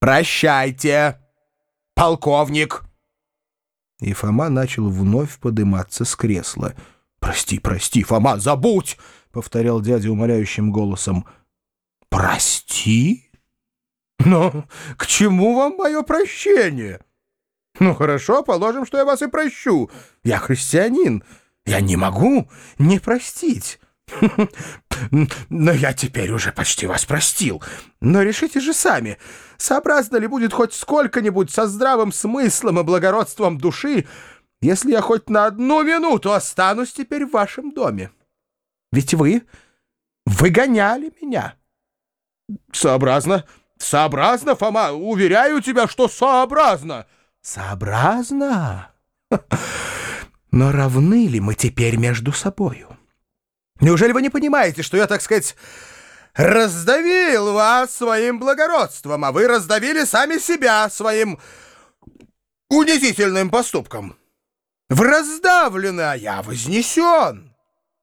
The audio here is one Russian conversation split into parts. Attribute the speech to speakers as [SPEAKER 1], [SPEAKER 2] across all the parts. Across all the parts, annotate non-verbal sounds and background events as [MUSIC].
[SPEAKER 1] Прощайте, полковник!»
[SPEAKER 2] И Фома начал вновь подниматься с кресла. «Прости, прости, Фома, забудь!» — повторял дядя умоляющим голосом.
[SPEAKER 1] «Прости? Но к чему вам мое прощение?» «Ну хорошо, положим, что я вас и прощу. Я христианин. Я не могу не простить». [LAUGHS] Но я теперь уже почти вас простил. Но решите же сами, сообразно ли будет хоть сколько-нибудь со здравым смыслом и благородством души, если я хоть на одну минуту останусь теперь в вашем доме? Ведь вы выгоняли меня. Сообразно, сообразно, Фома, уверяю тебя, что сообразно. Сообразно? [LAUGHS] Но равны ли мы теперь между собою? Неужели вы не понимаете, что я, так сказать, раздавил вас своим благородством, а вы раздавили сами себя своим унизительным поступком? В раздавлены, а я вознесен.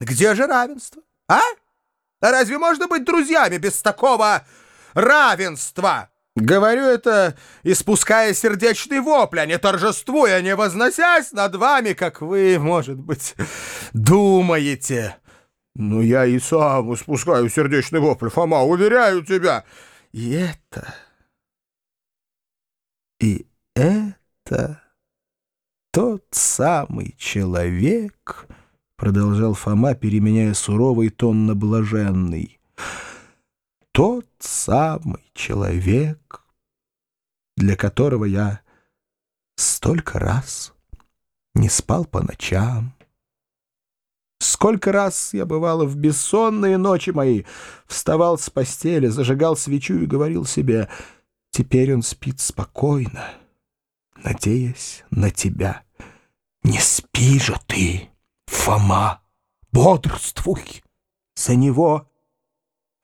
[SPEAKER 1] Где же равенство, а? А разве можно быть друзьями без такого равенства? Говорю это, испуская сердечный вопль, а не торжествуя, не возносясь над вами, как вы, может быть, думаете». «Ну, я и сам испускаю сердечный вопль, Фома, уверяю тебя!» «И это... и это тот самый человек...» — продолжал Фома, переменяя суровый тон на блаженный. «Тот самый человек, для которого я столько раз не спал по ночам». Сколько раз я бывало в бессонные ночи мои, вставал с постели, зажигал свечу и говорил себе, теперь он спит спокойно, надеясь на тебя. Не спи же ты, Фома, бодрствуй за него.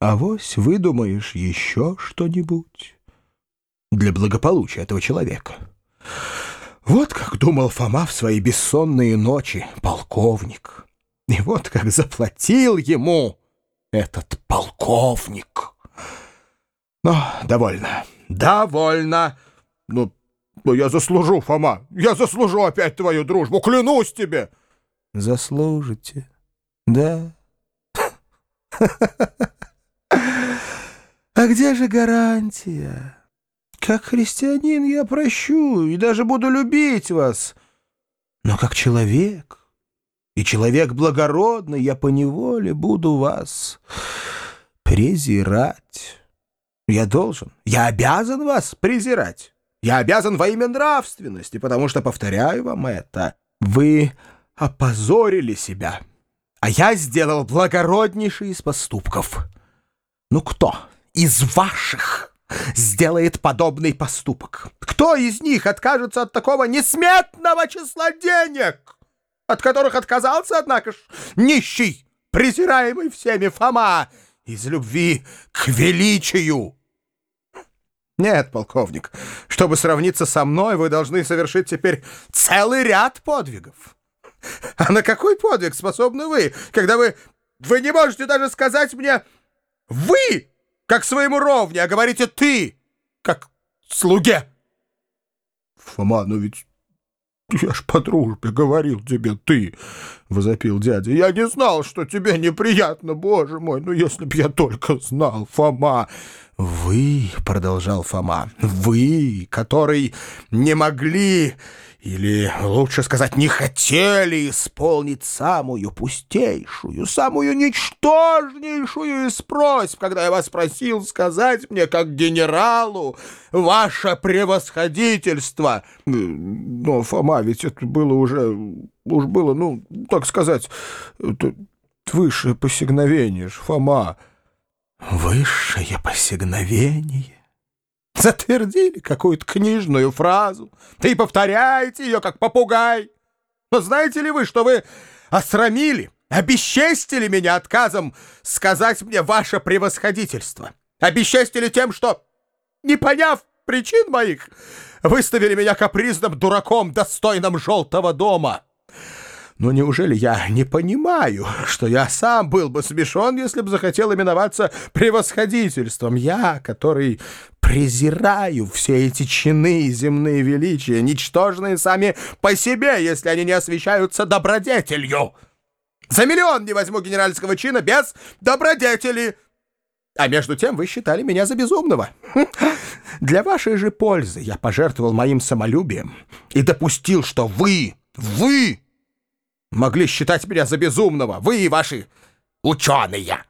[SPEAKER 1] А вось выдумаешь еще что-нибудь для благополучия этого человека. Вот как думал Фома в свои бессонные ночи, полковник. И вот как заплатил ему этот полковник. Но довольно, довольно. Ну, ну, я заслужу, Фома, я заслужу опять твою дружбу, клянусь тебе. Заслужите, да. А где же гарантия? Как христианин я прощу и даже буду любить вас. Но как человек и человек благородный, я поневоле буду вас презирать. Я должен, я обязан вас презирать. Я обязан во имя нравственности, потому что, повторяю вам это, вы опозорили себя, а я сделал благороднейший из поступков. Ну кто из ваших сделает подобный поступок? Кто из них откажется от такого несметного числа денег?» От которых отказался, однако ж, нищий, презираемый всеми Фома из любви к величию. Нет, полковник, чтобы сравниться со мной, вы должны совершить теперь целый ряд подвигов. А на какой подвиг способны вы, когда вы... Вы не можете даже сказать мне «вы», как своему ровне, а говорите «ты», как слуге? Фома, ну ведь «Я ж по дружбе говорил тебе ты», — возопил дядя. «Я не знал, что тебе неприятно, боже мой, ну если б я только знал, Фома». «Вы», — продолжал Фома, — «вы, который не могли или, лучше сказать, не хотели исполнить самую пустейшую, самую ничтожнейшую из просьб, когда я вас просил сказать мне, как генералу, ваше превосходительство. Но, Фома, ведь это было уже, уж было, ну, так сказать, высшее посигновение, Фома. Высшее посигновение? Затвердили какую-то книжную фразу. Ты повторяете ее, как попугай. Но знаете ли вы, что вы осрамили, обесчестили меня отказом сказать мне ваше превосходительство? Обесчестили тем, что, не поняв причин моих, выставили меня капризным дураком, достойным желтого дома. Но неужели я не понимаю, что я сам был бы смешон, если бы захотел именоваться превосходительством? Я, который презираю все эти чины и земные величия, ничтожные сами по себе, если они не освещаются добродетелью. За миллион не возьму генеральского чина без добродетели. А между тем вы считали меня за безумного. Для вашей же пользы я пожертвовал моим самолюбием и допустил, что вы, вы могли считать меня за безумного, вы и ваши ученые.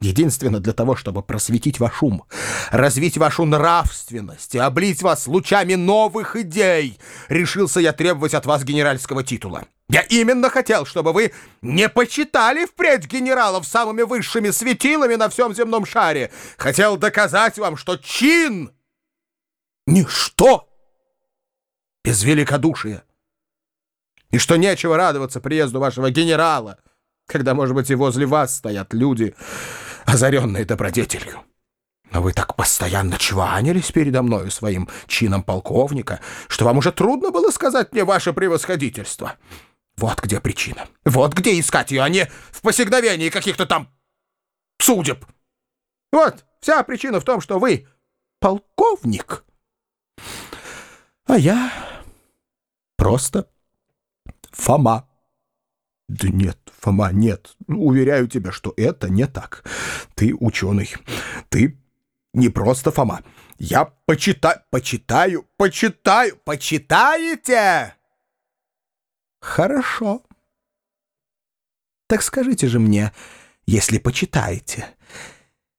[SPEAKER 1] Единственно для того, чтобы просветить ваш ум, развить вашу нравственность и облить вас лучами новых идей, решился я требовать от вас генеральского титула. Я именно хотел, чтобы вы не почитали впредь генералов самыми высшими светилами на всем земном шаре. Хотел доказать вам, что чин — ничто без великодушия и что нечего радоваться приезду вашего генерала, когда, может быть, и возле вас стоят люди, озаренные добродетелью. Но вы так постоянно чванились передо мною своим чином полковника, что вам уже трудно было сказать мне ваше превосходительство. Вот где причина. Вот где искать ее, а не в посягновении каких-то там судеб. Вот вся причина в том, что вы полковник, а я просто Фома. Да нет, Фома, нет. Уверяю тебя, что это не так. Ты ученый. Ты не просто Фома. Я почитаю, почитаю, почитаю, почитаете? Хорошо. Так скажите же мне, если почитаете,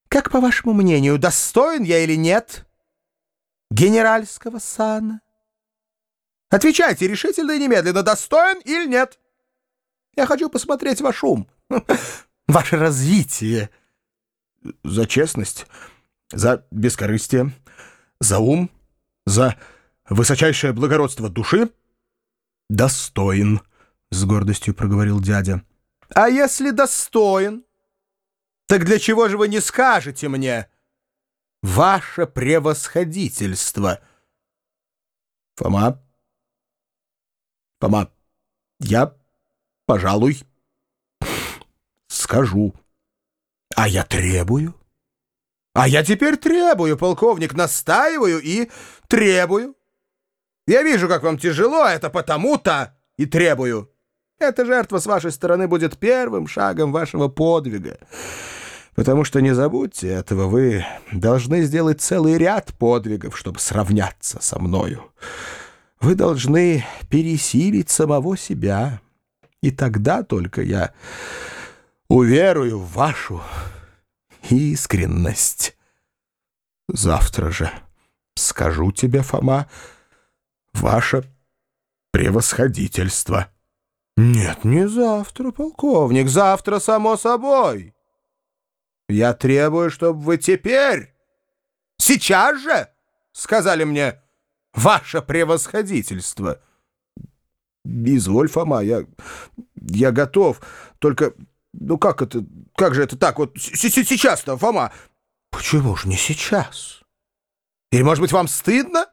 [SPEAKER 1] как, по вашему мнению, достоин я или нет генеральского сана? Отвечайте решительно и немедленно, достоин или нет. Я хочу посмотреть ваш ум, [LAUGHS] ваше развитие. За честность, за бескорыстие, за ум, за высочайшее благородство души. Достоин, с гордостью проговорил дядя. А если достоин, так для чего же вы не скажете мне? Ваше превосходительство. Фома Фома, я, пожалуй, скажу. А я требую. А я теперь требую, полковник, настаиваю и требую. Я вижу, как вам тяжело, это потому-то и требую. Эта жертва с вашей стороны будет первым шагом вашего подвига. Потому что не забудьте этого, вы должны сделать целый ряд подвигов, чтобы сравняться со мною. Вы должны пересилить самого себя, и тогда только я уверую в вашу искренность. Завтра же скажу тебе, Фома, ваше превосходительство. Нет, не завтра, полковник, завтра, само собой. Я требую, чтобы вы теперь, сейчас же, сказали мне, — ваше превосходительство!» «Изволь, Фома, я... я готов. Только... ну как это... как же это так вот сейчас-то, Фома?» «Почему же не сейчас? Или, может быть, вам стыдно?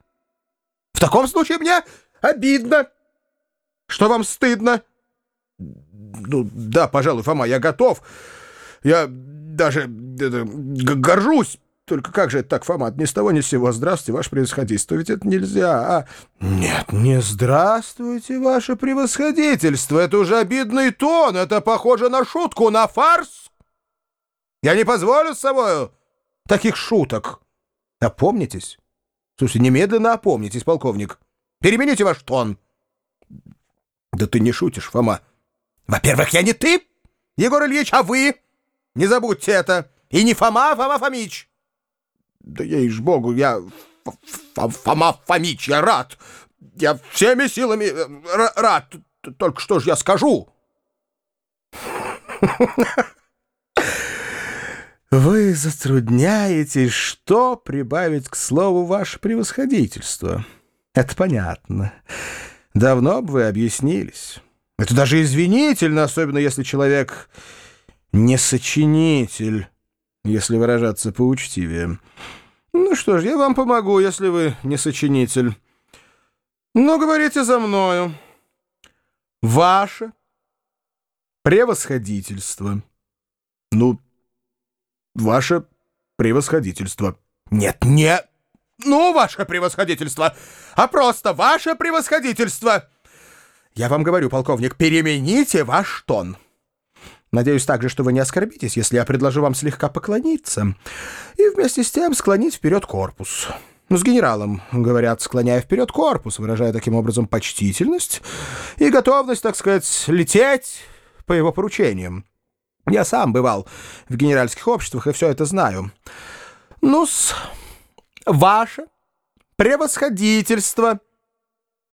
[SPEAKER 1] В таком случае мне обидно. Что вам стыдно?» «Ну, да, пожалуй, Фома, я готов. Я даже это, горжусь только как же это так, Фома, ни с того ни с сего. Здравствуйте, ваше превосходительство. Ведь это нельзя, а... Нет, не здравствуйте, ваше превосходительство. Это уже обидный тон. Это похоже на шутку, на фарс. Я не позволю с собою таких шуток. Опомнитесь. Слушайте, немедленно опомнитесь, полковник. Перемените ваш тон. Да ты не шутишь, Фома. Во-первых, я не ты, Егор Ильич, а вы. Не забудьте это. И не Фома, Фома Фомич. Да ей-богу, я... Фома Фомич, я рад. Я всеми силами э, рад. Только что ж я скажу? Вы затрудняетесь, что прибавить к слову ваше превосходительство. Это понятно. Давно бы вы объяснились. Это даже извинительно, особенно если человек не сочинитель если выражаться поучтивее. Ну что ж, я вам помогу, если вы не сочинитель. Ну, говорите за мною. Ваше превосходительство.
[SPEAKER 2] Ну, ваше превосходительство.
[SPEAKER 1] Нет, не... Ну, ваше превосходительство, а просто ваше превосходительство. Я вам говорю, полковник, перемените ваш тон. Надеюсь также, что вы не оскорбитесь, если я предложу вам слегка поклониться и вместе с тем склонить вперед корпус. Ну, с генералом, говорят, склоняя вперед корпус, выражая таким образом почтительность и готовность, так сказать, лететь по его поручениям. Я сам бывал в генеральских обществах и все это знаю. Ну-с, ваше превосходительство —